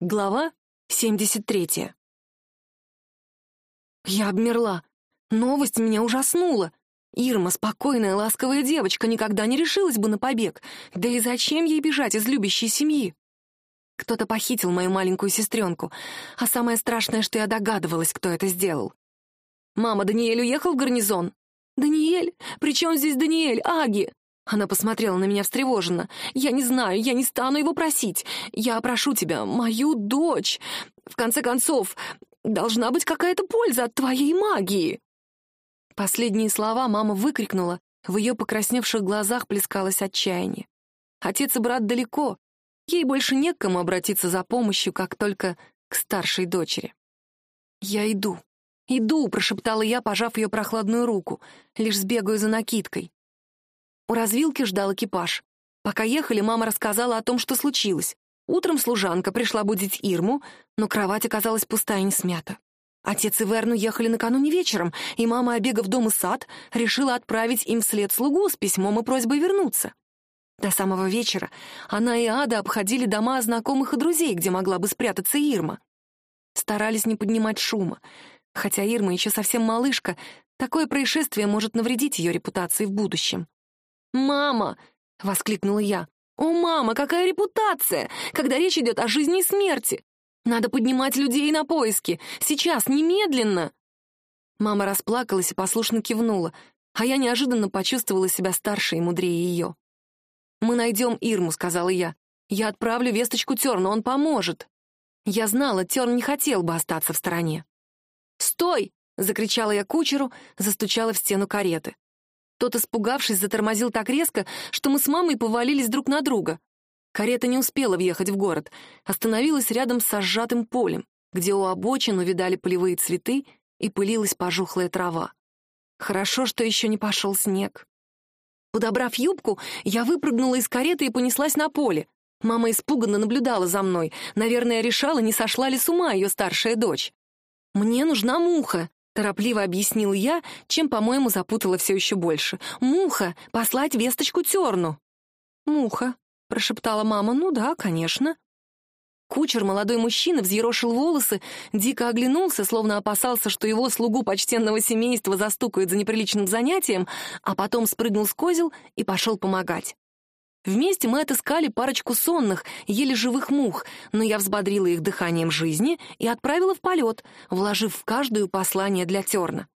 Глава 73. Я обмерла. Новость меня ужаснула. Ирма, спокойная, ласковая девочка, никогда не решилась бы на побег. Да и зачем ей бежать из любящей семьи? Кто-то похитил мою маленькую сестренку, а самое страшное, что я догадывалась, кто это сделал. «Мама, Даниэль уехал в гарнизон?» «Даниэль? При чем здесь Даниэль? Аги?» Она посмотрела на меня встревоженно. «Я не знаю, я не стану его просить. Я прошу тебя, мою дочь. В конце концов, должна быть какая-то польза от твоей магии». Последние слова мама выкрикнула. В ее покрасневших глазах плескалось отчаяние. Отец и брат далеко. Ей больше не к кому обратиться за помощью, как только к старшей дочери. «Я иду, иду», — прошептала я, пожав ее прохладную руку. «Лишь сбегаю за накидкой». У развилки ждал экипаж. Пока ехали, мама рассказала о том, что случилось. Утром служанка пришла будить Ирму, но кровать оказалась пустая и не смята. Отец и Верну ехали накануне вечером, и мама, обегав дом и сад, решила отправить им вслед слугу с письмом и просьбой вернуться. До самого вечера она и Ада обходили дома знакомых и друзей, где могла бы спрятаться Ирма. Старались не поднимать шума. Хотя Ирма еще совсем малышка, такое происшествие может навредить ее репутации в будущем. «Мама!» — воскликнула я. «О, мама, какая репутация, когда речь идет о жизни и смерти! Надо поднимать людей на поиски! Сейчас, немедленно!» Мама расплакалась и послушно кивнула, а я неожиданно почувствовала себя старше и мудрее ее. «Мы найдем Ирму», — сказала я. «Я отправлю весточку Терну, он поможет». Я знала, Терн не хотел бы остаться в стороне. «Стой!» — закричала я кучеру, застучала в стену кареты. Тот, испугавшись, затормозил так резко, что мы с мамой повалились друг на друга. Карета не успела въехать в город, остановилась рядом с сжатым полем, где у обочин увидали полевые цветы и пылилась пожухлая трава. Хорошо, что еще не пошел снег. Подобрав юбку, я выпрыгнула из кареты и понеслась на поле. Мама испуганно наблюдала за мной. Наверное, решала, не сошла ли с ума ее старшая дочь. «Мне нужна муха», Торопливо объяснил я, чем, по-моему, запутала все еще больше. «Муха! Послать весточку Терну!» «Муха!» — прошептала мама. «Ну да, конечно». Кучер, молодой мужчина, взъерошил волосы, дико оглянулся, словно опасался, что его слугу почтенного семейства застукают за неприличным занятием, а потом спрыгнул с козел и пошел помогать. Вместе мы отыскали парочку сонных, еле живых мух, но я взбодрила их дыханием жизни и отправила в полет, вложив в каждую послание для терна.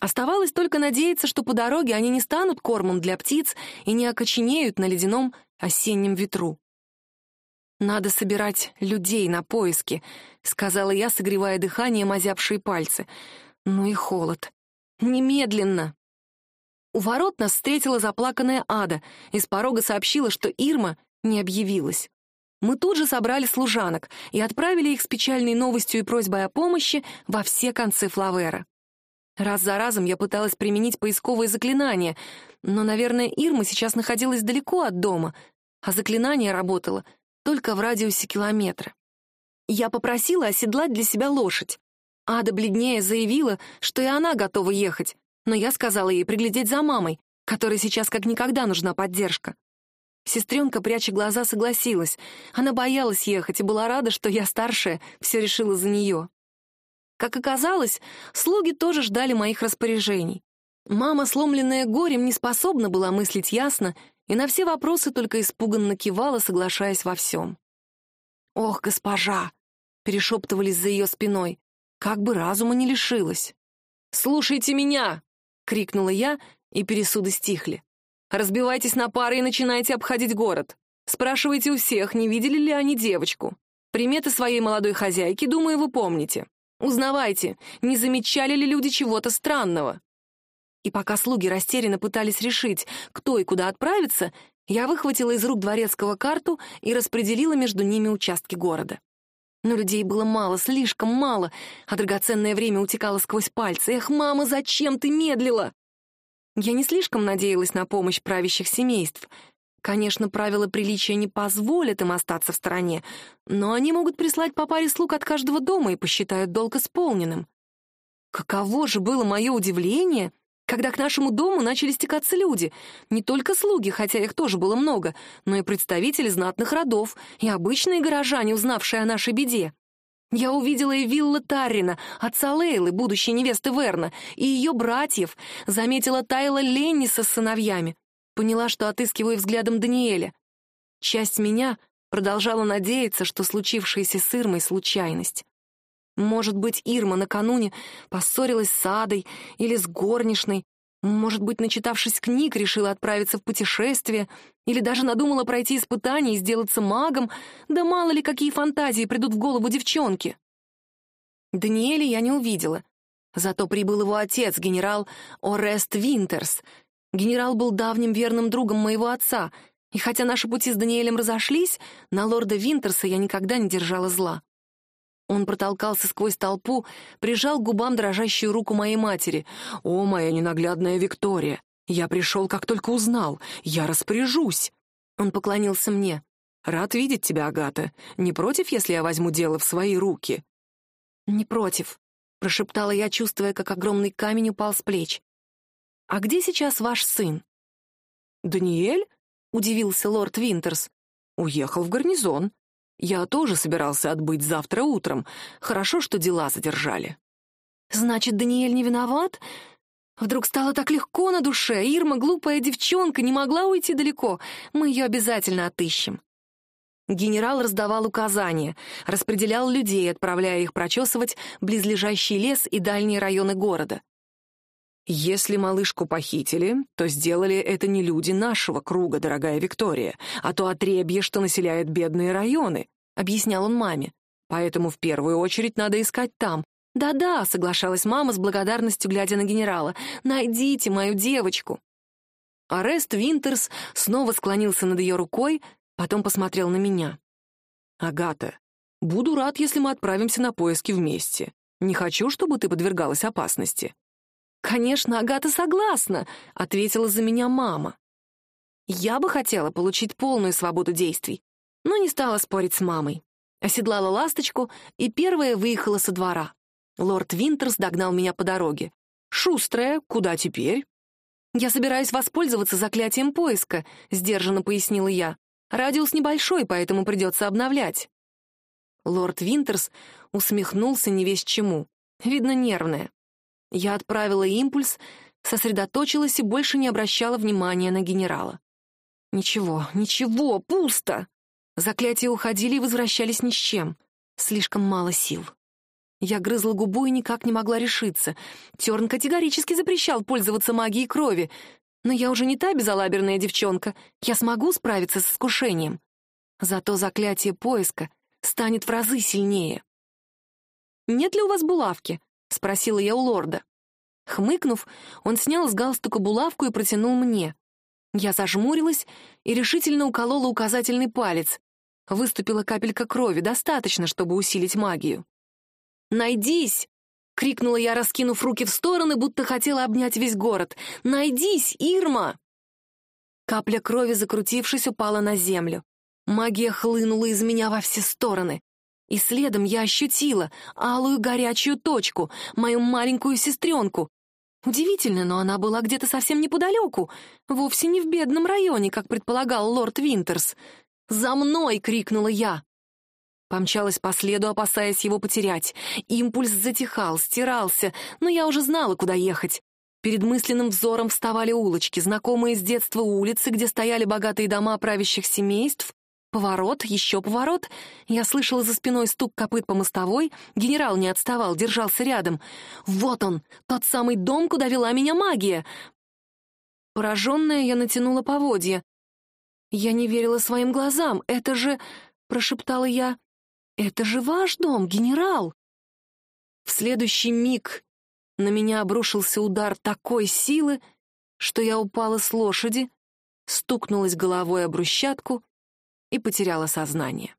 Оставалось только надеяться, что по дороге они не станут кормом для птиц и не окоченеют на ледяном осеннем ветру. «Надо собирать людей на поиски», — сказала я, согревая дыханием озябшие пальцы. «Ну и холод. Немедленно!» У ворот нас встретила заплаканная Ада и с порога сообщила, что Ирма не объявилась. Мы тут же собрали служанок и отправили их с печальной новостью и просьбой о помощи во все концы Флавера. Раз за разом я пыталась применить поисковые заклинания, но, наверное, Ирма сейчас находилась далеко от дома, а заклинание работало только в радиусе километра. Я попросила оседлать для себя лошадь. Ада бледнее заявила, что и она готова ехать, но я сказала ей приглядеть за мамой, которой сейчас как никогда нужна поддержка. Сестренка, пряча глаза, согласилась. Она боялась ехать и была рада, что я старшая, все решила за нее. Как оказалось, слуги тоже ждали моих распоряжений. Мама, сломленная горем, не способна была мыслить ясно и на все вопросы только испуганно кивала, соглашаясь во всем. «Ох, госпожа!» — перешептывались за ее спиной. «Как бы разума не лишилась!» «Слушайте меня!» — крикнула я, и пересуды стихли. «Разбивайтесь на пары и начинайте обходить город. Спрашивайте у всех, не видели ли они девочку. Приметы своей молодой хозяйки, думаю, вы помните. Узнавайте, не замечали ли люди чего-то странного». И пока слуги растерянно пытались решить, кто и куда отправиться, я выхватила из рук дворецкого карту и распределила между ними участки города. Но людей было мало, слишком мало, а драгоценное время утекало сквозь пальцы. Эх, мама, зачем ты медлила? Я не слишком надеялась на помощь правящих семейств. Конечно, правила приличия не позволят им остаться в стороне, но они могут прислать по паре слуг от каждого дома и посчитают долг исполненным. Каково же было мое удивление, когда к нашему дому начали стекаться люди. Не только слуги, хотя их тоже было много, но и представители знатных родов, и обычные горожане, узнавшие о нашей беде. Я увидела и Вилла Таррина, отца Лейлы, будущей невесты Верна, и ее братьев, заметила Тайла Ленниса с сыновьями. Поняла, что отыскиваю взглядом Даниэля. Часть меня продолжала надеяться, что случившееся с Ирмой — случайность. Может быть, Ирма накануне поссорилась с Адой или с горничной, может быть, начитавшись книг, решила отправиться в путешествие или даже надумала пройти испытание и сделаться магом, да мало ли какие фантазии придут в голову девчонки. Даниэля я не увидела. Зато прибыл его отец, генерал Орест Винтерс. Генерал был давним верным другом моего отца, и хотя наши пути с Даниэлем разошлись, на лорда Винтерса я никогда не держала зла. Он протолкался сквозь толпу, прижал к губам дрожащую руку моей матери. «О, моя ненаглядная Виктория! Я пришел, как только узнал. Я распоряжусь!» Он поклонился мне. «Рад видеть тебя, Агата. Не против, если я возьму дело в свои руки?» «Не против», — прошептала я, чувствуя, как огромный камень упал с плеч. «А где сейчас ваш сын?» «Даниэль?» — удивился лорд Винтерс. «Уехал в гарнизон. Я тоже собирался отбыть завтра утром. Хорошо, что дела задержали. Значит, Даниэль не виноват? Вдруг стало так легко на душе. Ирма, глупая девчонка, не могла уйти далеко. Мы ее обязательно отыщем. Генерал раздавал указания, распределял людей, отправляя их прочесывать близлежащий лес и дальние районы города. «Если малышку похитили, то сделали это не люди нашего круга, дорогая Виктория, а то отребье, что населяет бедные районы», — объяснял он маме. «Поэтому в первую очередь надо искать там». «Да-да», — соглашалась мама с благодарностью, глядя на генерала, — «найдите мою девочку». Арест Винтерс снова склонился над ее рукой, потом посмотрел на меня. «Агата, буду рад, если мы отправимся на поиски вместе. Не хочу, чтобы ты подвергалась опасности». «Конечно, Агата согласна», — ответила за меня мама. Я бы хотела получить полную свободу действий, но не стала спорить с мамой. Оседлала ласточку и первая выехала со двора. Лорд Винтерс догнал меня по дороге. «Шустрая, куда теперь?» «Я собираюсь воспользоваться заклятием поиска», — сдержанно пояснила я. «Радиус небольшой, поэтому придется обновлять». Лорд Винтерс усмехнулся не весь чему. Видно, нервная. Я отправила импульс, сосредоточилась и больше не обращала внимания на генерала. Ничего, ничего, пусто. Заклятия уходили и возвращались ни с чем. Слишком мало сил. Я грызла губу и никак не могла решиться. Терн категорически запрещал пользоваться магией крови. Но я уже не та безалаберная девчонка. Я смогу справиться с искушением. Зато заклятие поиска станет в разы сильнее. «Нет ли у вас булавки?» — спросила я у лорда. Хмыкнув, он снял с галстука булавку и протянул мне. Я зажмурилась и решительно уколола указательный палец. Выступила капелька крови, достаточно, чтобы усилить магию. «Найдись!» — крикнула я, раскинув руки в стороны, будто хотела обнять весь город. «Найдись, Ирма!» Капля крови, закрутившись, упала на землю. Магия хлынула из меня во все стороны. И следом я ощутила алую горячую точку, мою маленькую сестренку. Удивительно, но она была где-то совсем неподалеку, вовсе не в бедном районе, как предполагал лорд Винтерс. «За мной!» — крикнула я. Помчалась по следу, опасаясь его потерять. Импульс затихал, стирался, но я уже знала, куда ехать. Перед мысленным взором вставали улочки, знакомые с детства улицы, где стояли богатые дома правящих семейств, Поворот, еще поворот. Я слышала за спиной стук копыт по мостовой. Генерал не отставал, держался рядом. Вот он, тот самый дом, куда вела меня магия. Пораженная, я натянула поводья. Я не верила своим глазам. Это же... Прошептала я. Это же ваш дом, генерал. В следующий миг на меня обрушился удар такой силы, что я упала с лошади, стукнулась головой о брусчатку и потеряла сознание.